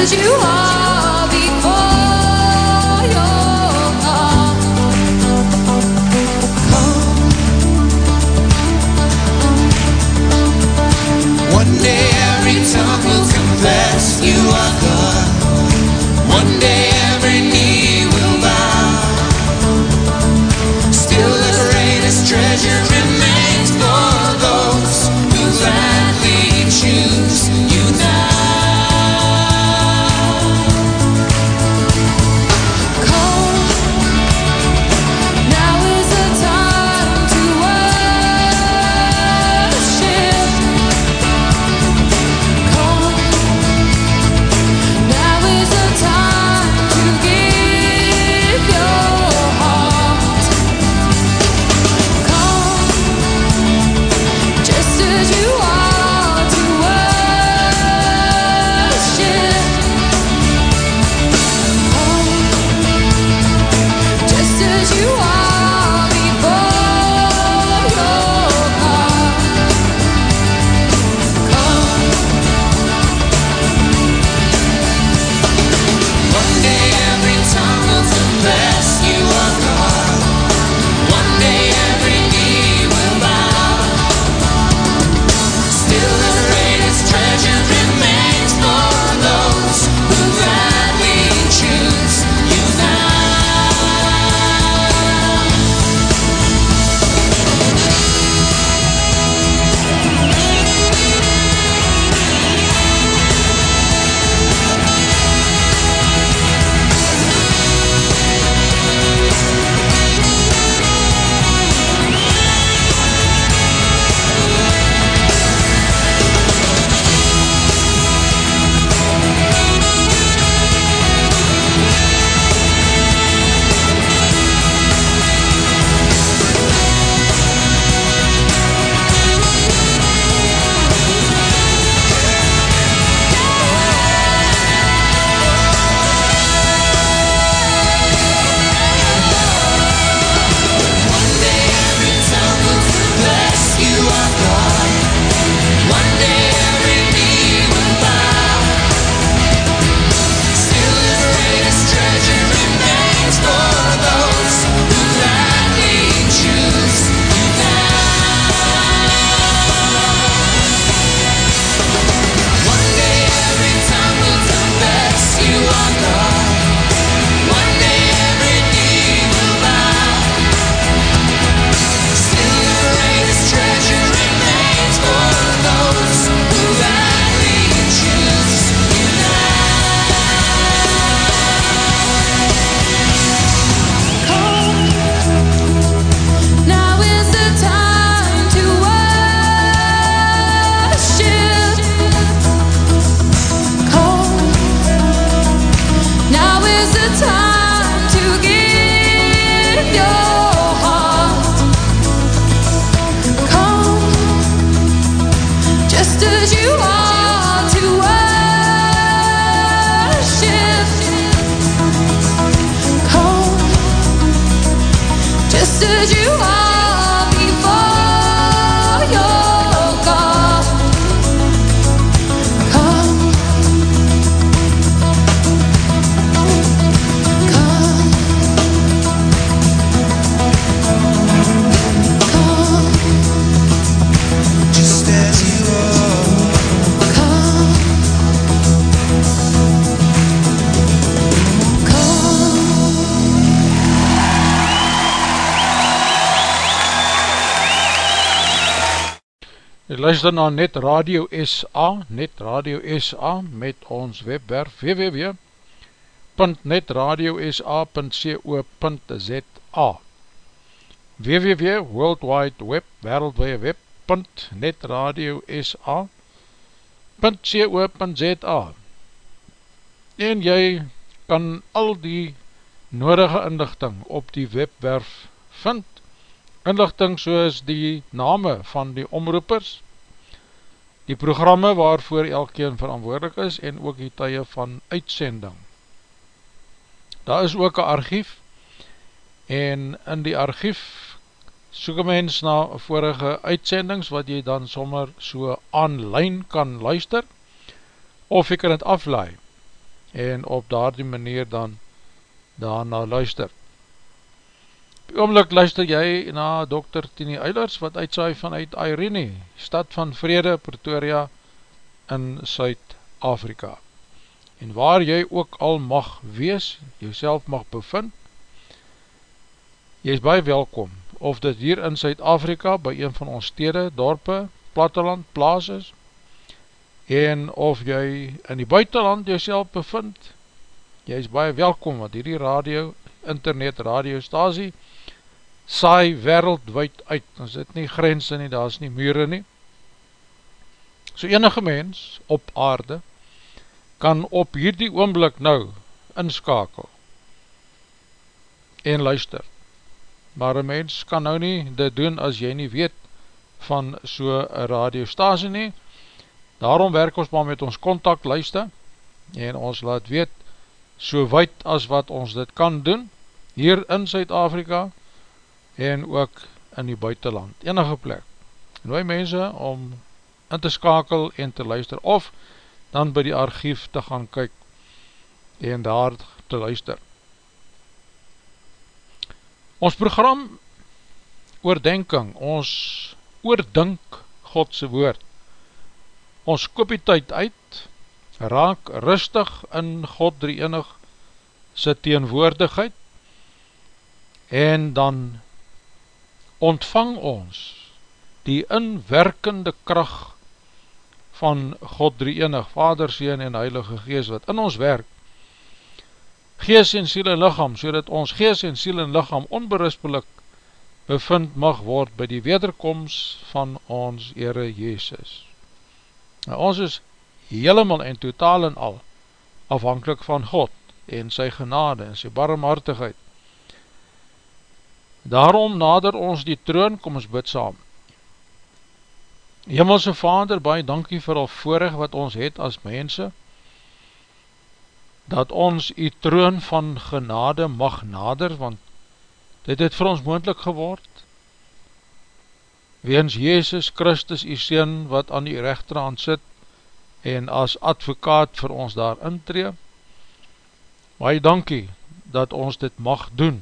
as you are. Luister na Net Radio SA, Net Radio SA met ons webwerf www.netradiosa.co.za www.worldwideweb wereldwideweb.netradiosa.co.za en jy kan al die nodige inlichting op die webwerf vind. Inlichting soos die name van die omroepers die programme waarvoor elkeen verantwoordelik is en ook die tye van uitsending. Daar is ook een archief en in die archief soek een mens na vorige uitsendings wat jy dan sommer so online kan luister of jy kan het aflaai en op daar die manier dan daarna luister. Oomlik luister jy na Dr. Tini Eilers wat uitsaai vanuit Irene, stad van Vrede, Pretoria in Suid-Afrika. En waar jy ook al mag wees, jyself mag bevind, jy is baie welkom, of dit hier in Suid-Afrika, by een van ons stede, dorpe, platteland, plaas is, en of jy in die buitenland jyself bevind, jy is baie welkom, want hierdie radio, internet radiostasie, saai wereldwijd uit, dan sit nie grense nie, daar is nie mure nie, so enige mens op aarde, kan op hierdie oomblik nou inskakel en luister, maar een mens kan nou nie dit doen as jy nie weet van so een radiostasie nie, daarom werk ons maar met ons contact luister, en ons laat weet, so wyd as wat ons dit kan doen, hier in Zuid-Afrika, en ook in die buitenland, enige plek, nooi mense om in te skakel en te luister, of dan by die archief te gaan kyk, en daar te luister. Ons program oordenking, ons oordink Godse woord, ons koop die tyd uit, raak rustig in God drie enig sy teenwoordigheid, en dan ontvang ons die inwerkende kracht van God drie enig, Vader, Seen en Heilige Gees, wat in ons werk, gees en siel en lichaam, so dat ons gees en siel en lichaam onberispelik bevind mag word by die wederkomst van ons Heere Jezus. Nou, ons is helemaal en totaal en al afhankelijk van God en sy genade en sy barmhartigheid. Daarom nader ons die troon, kom ons bid saam. Himmelse Vader, baie dankie vir al voorig wat ons het as mense, dat ons die troon van genade mag nader, want dit het vir ons moendlik geword, weens Jezus Christus die Seen wat aan die rechterhand sit, en as advokaat vir ons daar intree, baie dankie dat ons dit mag doen.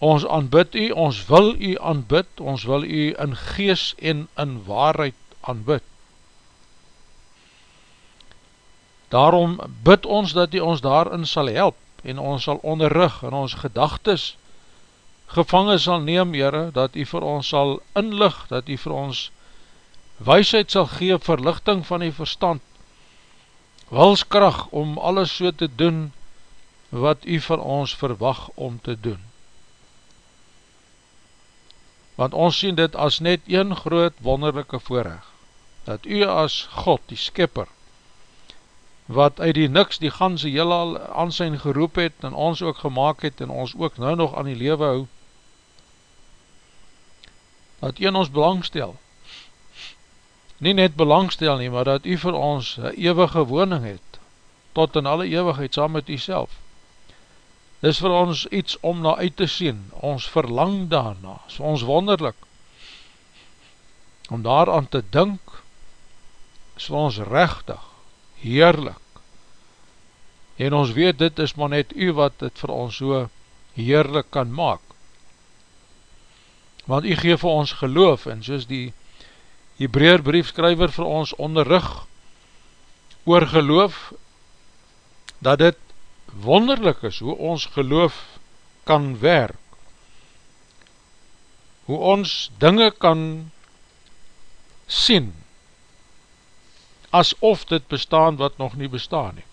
Ons aanbid u, ons wil u aanbid, ons wil u in gees en in waarheid aanbid. Daarom bid ons dat hy ons daarin sal help en ons sal onderrug en ons gedagtes gevangen sal neem, Heere, dat hy vir ons sal inlig, dat hy vir ons weisheid sal gee, verlichting van die verstand, wilskracht om alles so te doen wat hy vir ons verwag om te doen. Want ons sien dit as net een groot wonderlijke voorrecht, dat u as God, die skipper, wat uit die niks die ganse heel al aan zijn geroep het en ons ook gemaakt het en ons ook nou nog aan die lewe hou dat u in ons belangstel nie net belangstel nie, maar dat u vir ons een eeuwige woning het tot in alle eeuwigheid saam met u self dis vir ons iets om na uit te sien ons verlang daarna, is ons wonderlik om daaraan te dink is vir ons rechtig heerlik. En ons weet dit is maar net u wat dit vir ons so heerlik kan maak. Want u geef vir ons geloof en soos die Hebreer briefskryver vir ons onderrug oor geloof dat dit wonderlik is hoe ons geloof kan werk. Hoe ons dinge kan sien asof dit bestaan wat nog nie bestaan nie.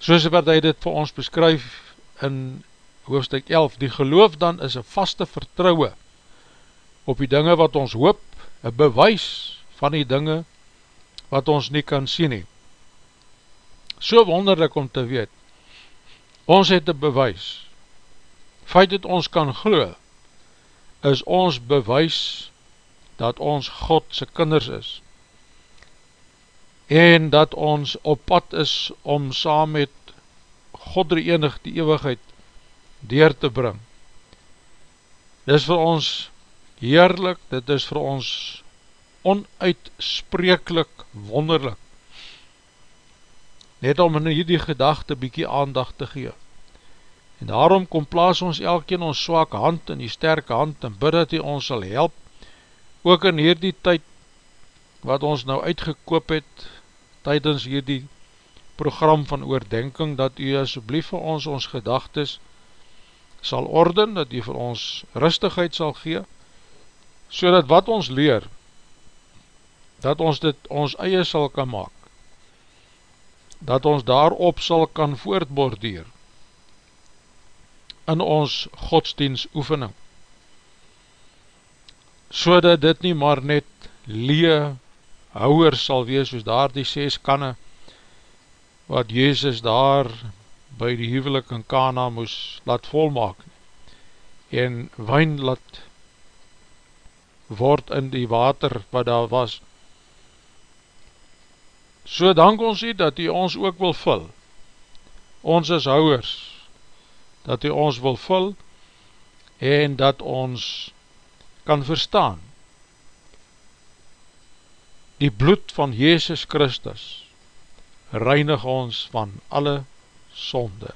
Soos wat hy dit vir ons beskryf in hoofdstuk 11, die geloof dan is een vaste vertrouwe op die dinge wat ons hoop, een bewys van die dinge wat ons nie kan sien nie. So wonderlik om te weet, ons het een bewys, feit dat ons kan glo, is ons bewys dat ons God se kinders is en dat ons op pad is om saam met God die enig die eeuwigheid deur te bring. Dit is vir ons heerlik, dit is vir ons onuitspreeklik wonderlik. Net om in hierdie gedachte bykie aandag te gee. En daarom kom plaas ons elkeen ons swak hand in die sterke hand en bid dat hy ons sal help, ook in hierdie tyd wat ons nou uitgekoop het, tydens hierdie program van oordenking, dat u asblief vir ons ons gedagtes sal orden, dat u vir ons rustigheid sal gee, so dat wat ons leer, dat ons dit ons eie sal kan maak, dat ons daarop sal kan voortbordeer, in ons godsdienst oefening, so dat dit nie maar net lee houwer sal wees, soos daar die ses kanne, wat Jezus daar by die huwelik in Kana moes laat volmaak, en wijn laat word in die water wat daar was. So dank ons nie dat hy ons ook wil vul, ons is houwers, dat hy ons wil vul en dat ons kan verstaan. Die bloed van Jezus Christus reinig ons van alle sonde.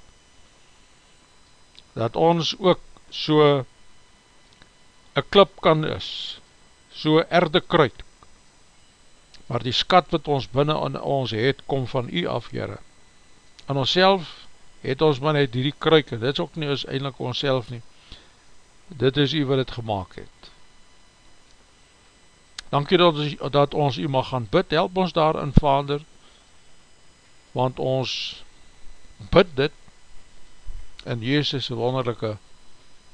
Dat ons ook so een klip kan is so erde kruid maar die skat wat ons binnen in ons het kom van u af Heere. Aan ons self het ons maar net die kruike, dit is ook nie ons eindelijk ons self nie, dit is u wat het gemaakt het. Dankie dat ons, dat ons u mag gaan bid, help ons daarin vader, want ons bid dit in Jezus' wonderlijke,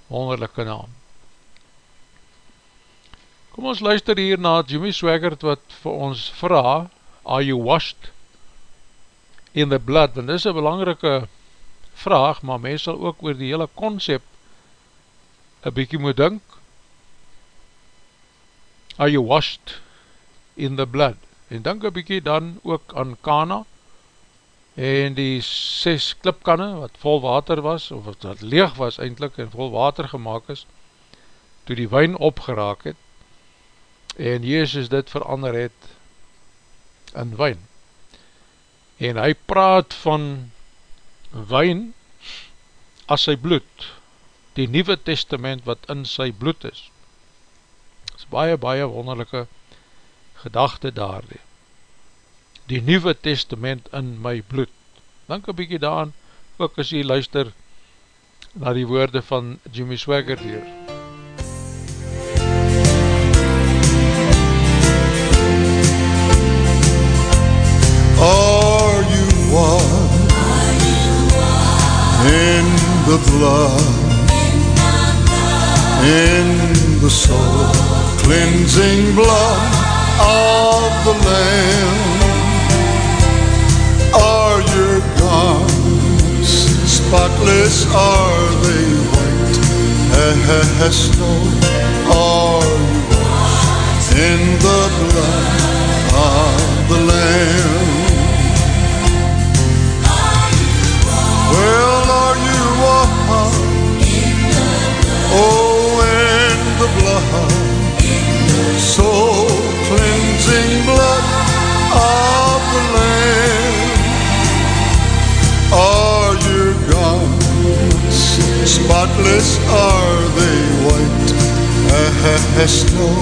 wonderlijke naam. Kom ons luister hier na Jimmy Swaggart wat vir ons vraag, are you washed in the blood? Want dit is een belangrike vraag, maar mens sal ook oor die hele concept een bykie moet dink. Are you washed in the blood? En dink een bykie dan ook aan Kana en die ses klipkanne wat vol water was, of wat leeg was eindelijk en vol water gemaakt is, toe die wijn opgeraak het, en Jezus dit verander het in wijn. En hy praat van wijn as sy bloed, die Nieuwe Testament wat in sy bloed is. Dit is baie, baie wonderlijke gedachte daar. Die, Nieuwe Testament in my bloed. Dank een bykie daan, ook as jy luister na die woorde van Jimmy Swagger hier. In the blood. In the soul. Cleansing blood of the Lamb. Are your garments spotless? Are they white? As snow are you washed in the blood of the Lamb spotless? Are they white as snow?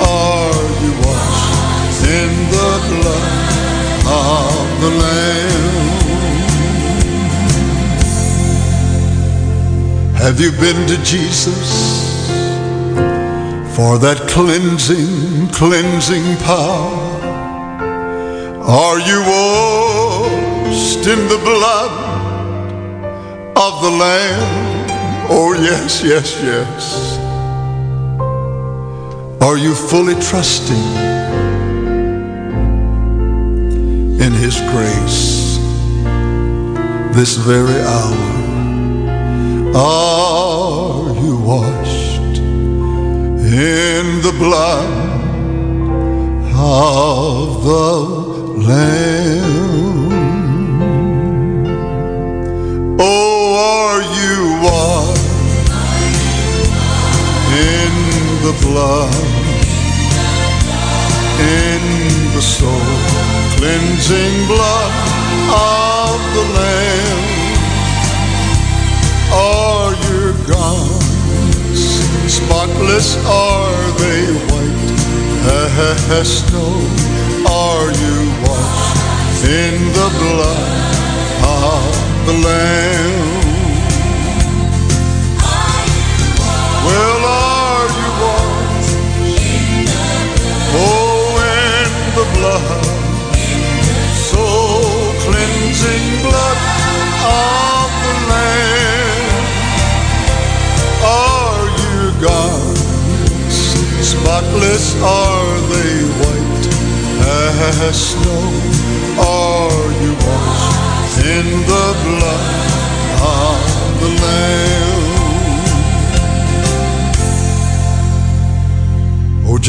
Are you washed in the blood of the Lamb? Have you been to Jesus for that cleansing, cleansing power? Are you washed in the blood of the Lamb? Oh, yes, yes, yes. Are you fully trusting in His grace this very hour? Are you washed in the blood of the Lamb.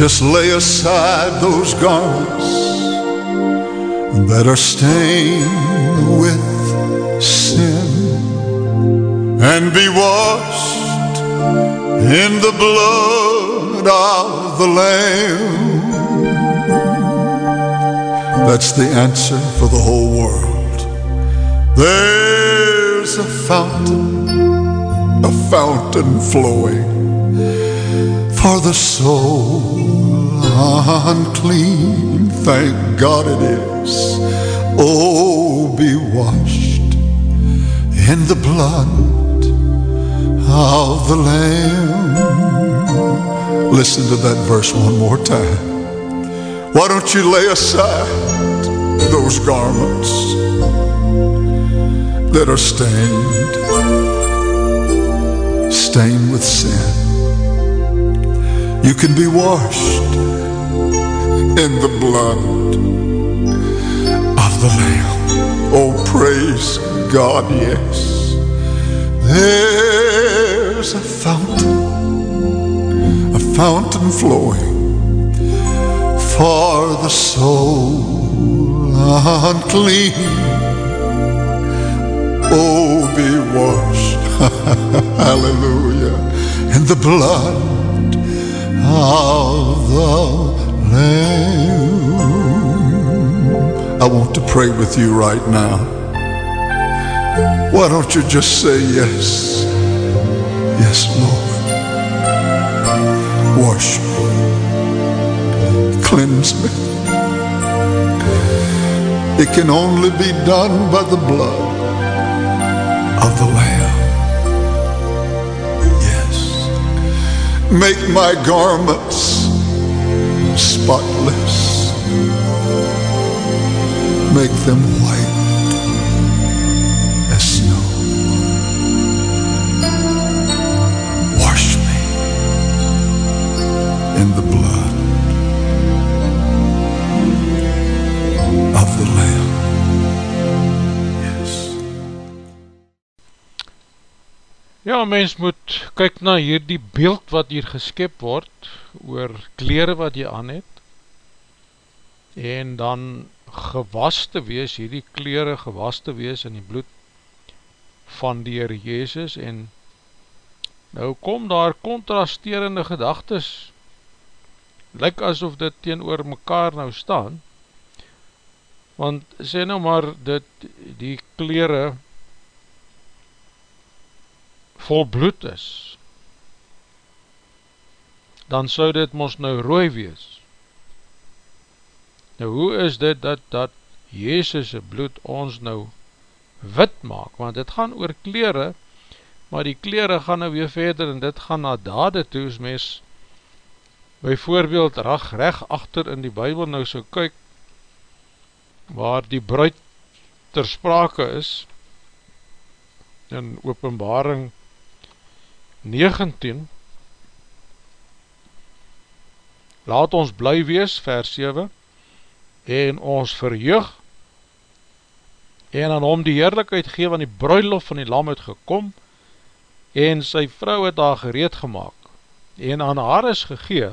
Just lay aside those garments that are stained with sin and be washed in the blood of the Lamb. That's the answer for the whole world. There's a fountain, a fountain flowing for the soul unclean. Thank God it is. Oh, be washed in the blood of the Lamb. Listen to that verse one more time. Why don't you lay aside those garments that are stained, stained with sin? You can be washed in the blood of the Lamb. Oh, praise God, yes. There's a fountain, a fountain flowing for the soul unclean. Oh, be washed, hallelujah, in the blood of the Lamb. I want to pray with you right now. Why don't you just say yes? Yes, Lord. Wash me. Cleanse me. It can only be done by the blood of the Lamb. Yes. Make my garments spotless. Make them white as snow. Wash me in the blood of the Lamb. Yes. Ja, mens moet kyk na hierdie beeld wat hier geskep word oor kleren wat jy aan het en dan gewas te wees, hierdie kleren gewas te wees in die bloed van die Heer Jezus. En nou kom daar contrasterende gedagtes. Lyk asof dit teenoor mekaar nou staan. Want sê nou maar dit die kleren vol bloed is. Dan sou dit ons nou rooi wees nou hoe is dit dat dat Jezus' bloed ons nou wit maak? Want dit gaan oor kleren maar die kleren gaan nou weer verder en dit gaan na dade toe. As mens byvoorbeeld rag reg achter in die bybel nou so kyk waar die bruid ter sprake is in openbaring 19 laat ons bly wees vers 7 en ons verheug en aan hom die heerlijkheid gee want die bruiloft van die lam het gekom en sy vrou het daar gereed gemaakt en aan haar is gegee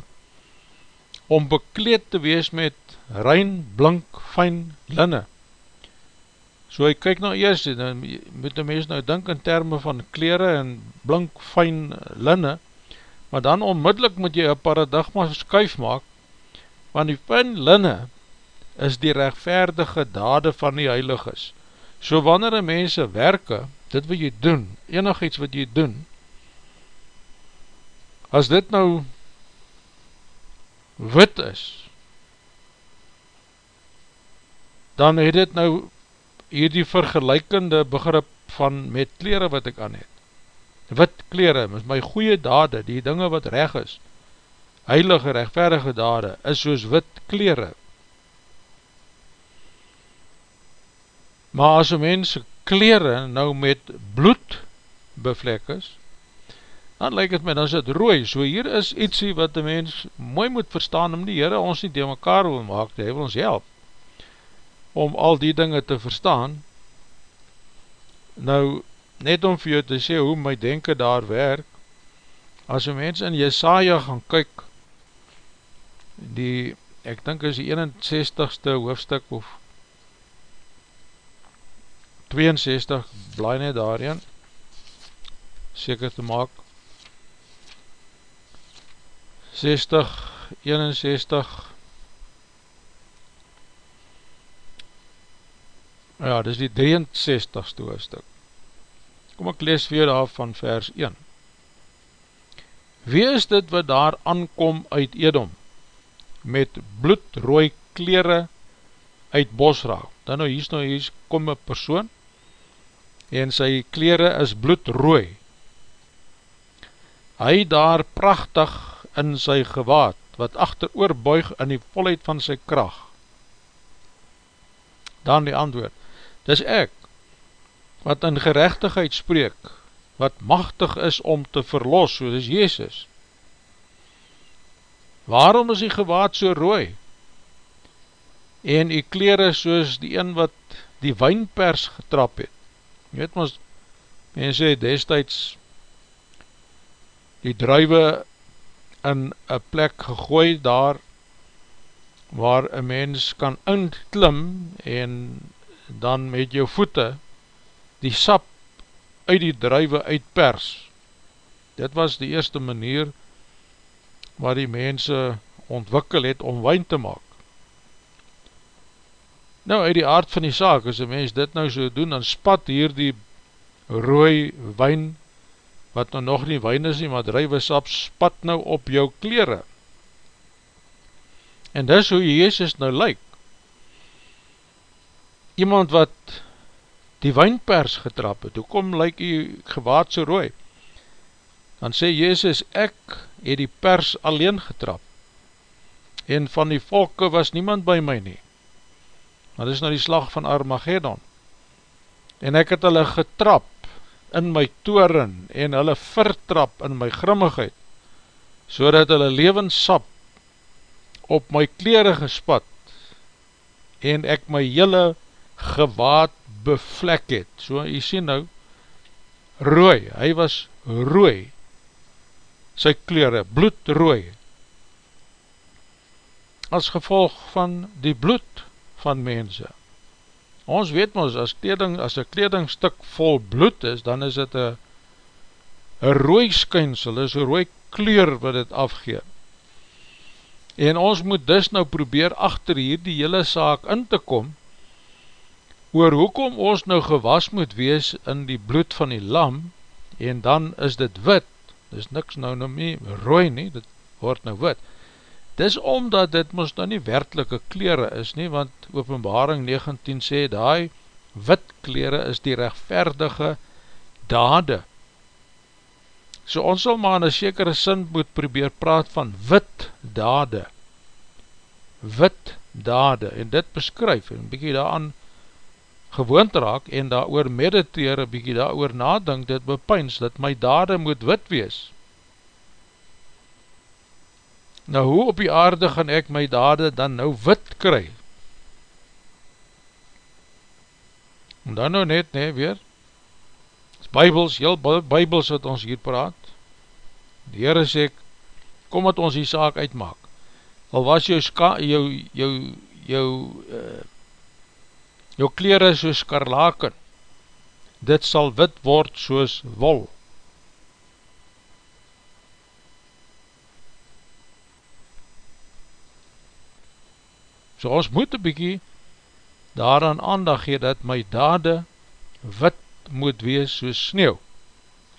om bekleed te wees met rein, blink, fijn linne. So hy kyk nou eers, dan moet die mens nou dink in termen van kleren en blink, fijn linne, maar dan onmiddellik moet jy een paradigma skuif maak, want die fijn linne is die rechtvaardige dade van die heiliges. So wanneer die mense werke, dit wat jy doen, enig iets wat jy doen, as dit nou wit is, dan het dit nou hier die vergelijkende begrip van met kleren wat ek aan het. Wit kleren, is my goeie dade, die dinge wat reg is, heilige, rechtverige dade, is soos wit kleren. Maar as een mens kleren nou met bloed bevlek is, dan lyk het my, dan is het rooi, so hier is ietsie wat die mens mooi moet verstaan, om die Heere ons nie die mekaar wil maak, die wil ons help, om al die dinge te verstaan, nou, net om vir jou te sê hoe my denken daar werk, as een mens in Jesaja gaan kyk, die, ek dink is die 61ste hoofdstuk, of 62, blaai net daarin, seker te maak, 60, 61 Ja, dit is die 63ste hoofdstuk Kom ek lees weer daar van vers 1 Wie is dit wat daar aankom uit Edom? Met bloedrooi kleren uit Bosra. Dan nou hier is nou hier kom een persoon en sy kleren is bloedrooi Hy daar prachtig in sy gewaad, wat achter oorbuig in die volheid van sy kracht. Dan die antwoord, dis ek, wat in gerechtigheid spreek, wat machtig is om te verlos, so dis Jezus. Waarom is die gewaad so rooi? En die kleren soos die een wat die wijnpers getrap het. Je weet ons, mense het destijds die druive in een plek gegooi daar waar een mens kan intklim en dan met jou voete die sap uit die druive uitpers. Dit was die eerste manier waar die mense ontwikkel het om wijn te maak. Nou, uit die aard van die saak, as een mens dit nou so doen, dan spat hier die rooi wijn wat nou nog nie wijn is nie, maar druivesap spat nou op jou kleren. En dis hoe Jezus nou lyk. Iemand wat die wijnpers getrap het, hoe kom lyk jy gewaad so rooi? Dan sê Jezus, ek het die pers alleen getrap, en van die volke was niemand by my nie. Dat is nou die slag van Armageddon. En ek het hulle getrap, in my toren en hulle vertrap in my grimmigheid, so dat hulle levenssap op my kleren gespat en ek my hele gewaad bevlek het. So jy sien nou, rooi, hy was rooi, sy kleren, bloedrooi, as gevolg van die bloed van mense. Ons weet ons, as kleding, as een kledingstuk vol bloed is, dan is het een, een rooi skynsel, is een rooi kleur wat het afgeet. En ons moet dus nou probeer achter hier die hele saak in te kom, oor hoekom ons nou gewas moet wees in die bloed van die lam, en dan is dit wit, dis niks nou nou nie rooi nie, dit word nou wit, Dis omdat dit moest nou nie werkelike kleren is nie, want openbaring 19 sê, die wit kleren is die rechtverdige dade. So ons sal maar in een sekere sin moet probeer praat van wit dade. Wit dade, en dit beskryf, en bykie daaraan gewoond raak, en daar oor mediteer, bykie daar oor nadink, dit bepyns, dat my dade moet wit wees. Nou hoe op die aarde gaan ek my dade dan nou wit kry? En dan nou net, nee, weer, is bybels, heel bybels wat ons hier praat, die Heere sê, kom wat ons die saak uitmaak, al was jou, ska, jou, jou, jou uh, jou kleren soos karlaken, dit sal wit word soos wol. So ons moet een bykie daaraan aandag gee dat my dade wit moet wees soos sneeuw,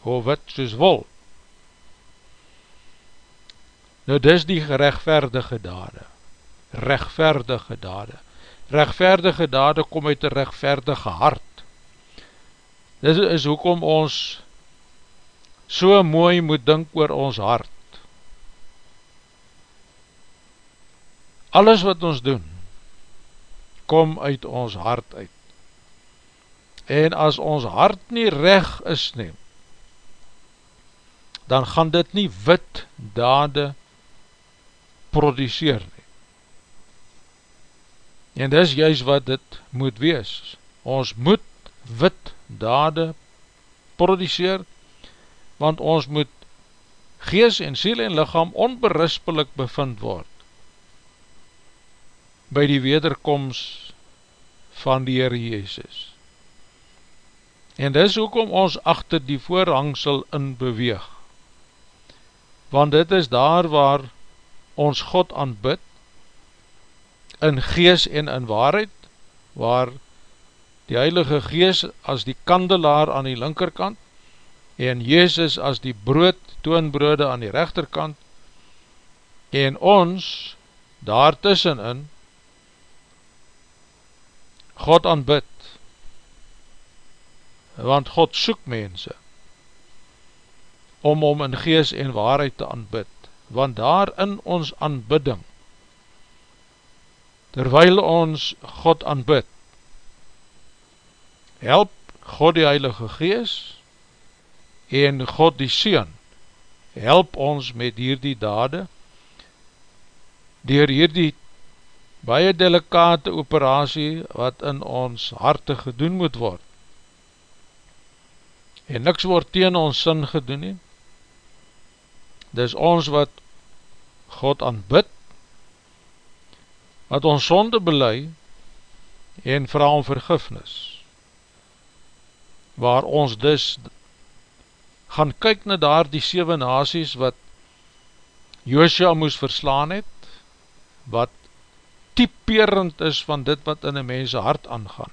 of wit soos wol. Nou dis die gerechtverdige dade, rechtverdige dade. Rechtverdige dade kom uit een rechtverdige hart. Dis is hoekom ons so mooi moet dink oor ons hart. Alles wat ons doen, kom uit ons hart uit. En as ons hart nie reg is nie, dan gaan dit nie wit dade produceer nie. En dis juist wat dit moet wees. Ons moet wit dade produceer, want ons moet gees en siel en lichaam onberispelik bevind word by die wederkomst van die Heer Jezus. En dis hoekom ons achter die voorhangsel in beweeg. Want dit is daar waar ons God aanbid, in gees en in waarheid, waar die Heilige Gees as die kandelaar aan die linkerkant, en Jezus as die brood, toonbrode aan die rechterkant, en ons daartussenin, God aanbid, want God soek mense, om om in gees en waarheid te aanbid, want daar in ons aanbidding, terwyl ons God aanbid, help God die Heilige Gees, en God die Seen, help ons met hierdie dade, dier hierdie baie delikate operatie wat in ons harte gedoen moet word. En niks word teen ons sin gedoen nie. Dis ons wat God aanbid, wat ons sonde belei en vraag om vergifnis. Waar ons dus gaan kyk na daar die 7 nasies wat Joosja moes verslaan het, wat typerend is van dit wat in een mense hart aangaan.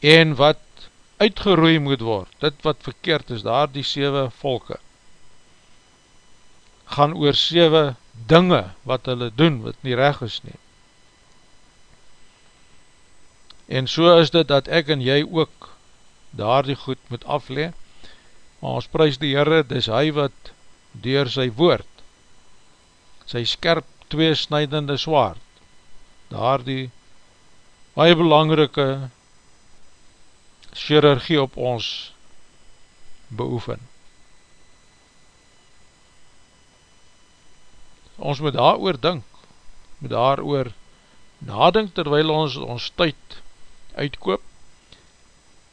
En wat uitgeroei moet word, dit wat verkeerd is, daar die 7 volke, gaan oor 7 dinge wat hulle doen, wat nie reg is nie. En so is dit dat ek en jy ook daar die goed moet aflee, maar ons prijs die Heere, dis hy wat door sy woord, sy skerp twee snijdende swaard, daar die baie belangrike chirurgie op ons beoefen. Ons moet daar oor dink, moet daar oor nadink terwijl ons ons tyd uitkoop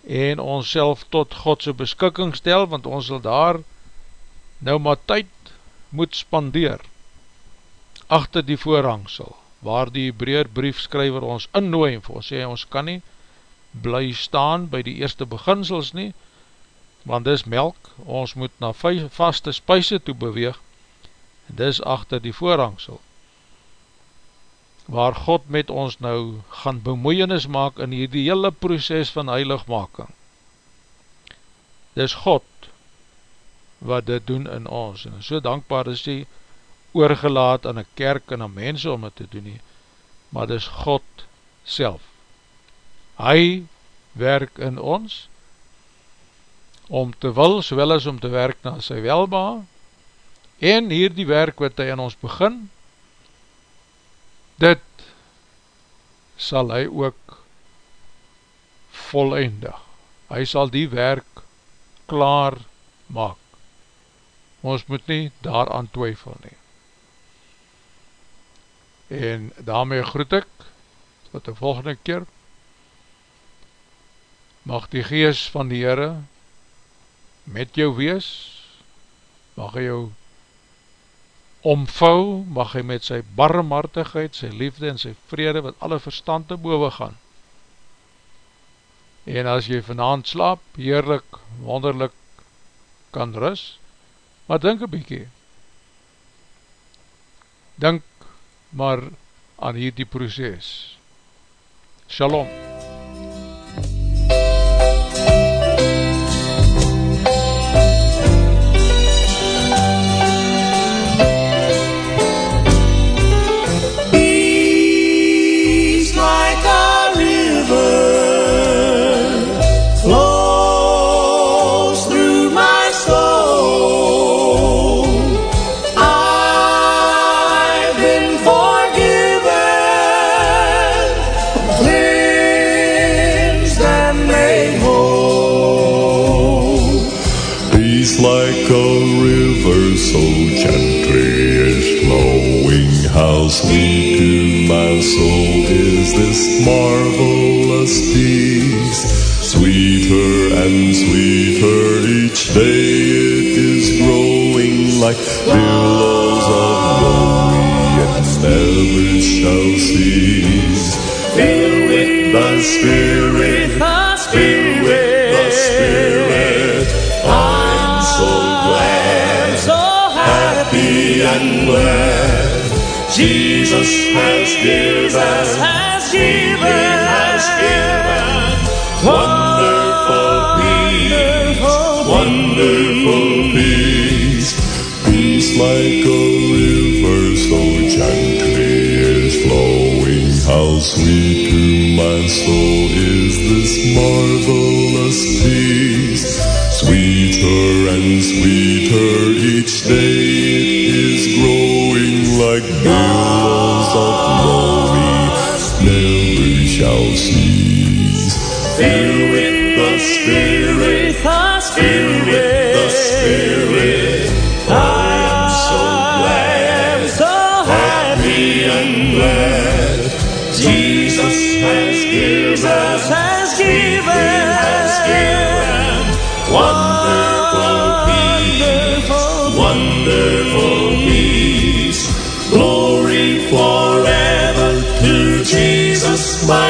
en ons self tot Godse beskikking stel, want ons sal daar nou maar tyd moet spandeer achter die voorhangsel, waar die Hebraer briefskryver ons innooi, en ons sê, ons kan nie bly staan by die eerste beginsels nie, want dis melk, ons moet na vaste spuise toe beweeg, en dis achter die voorhangsel, waar God met ons nou gaan bemoeienis maak in die hele proces van heiligmaking. Dis God wat dit doen in ons, en so dankbaar is die oorgelaat aan een kerk en aan mense om het te doen nie, maar dis God self. Hy werk in ons, om te wil, sowel as om te werk na sy welba, en hier die werk wat hy in ons begin, dit sal hy ook volleindig. Hy sal die werk klaar maak. Ons moet nie daaraan twyfel nie en daarmee groet ek tot die volgende keer. Mag die gees van die Heere met jou wees. Mag hy jou omvou, mag hy met sy barmhartigheid, sy liefde en sy vrede, wat alle verstand te boven gaan. En as jy vanavond slaap, heerlik, wonderlik kan rus, maar denk een bykie, denk maar aan hierdie proces. Shalom. Sweet to my soul is this marvelous peace. Sweeter and sweeter each day it is growing like billows of glory it never shall cease. Fill with the Spirit, has given, has given, has given. Wonderful peace, wonderful peace, peace like a river so gently is flowing. How sweet to my soul is this marvelous peace, sweeter and sweeter each day it is growing like billows shall cease. Fill with the Spirit,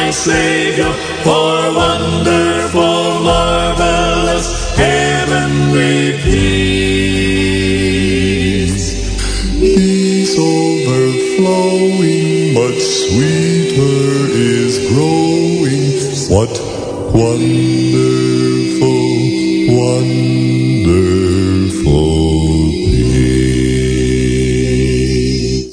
my Savior, for wonderful, marvelous, heavenly peace. Peace overflowing, much sweeter is growing. What wonderful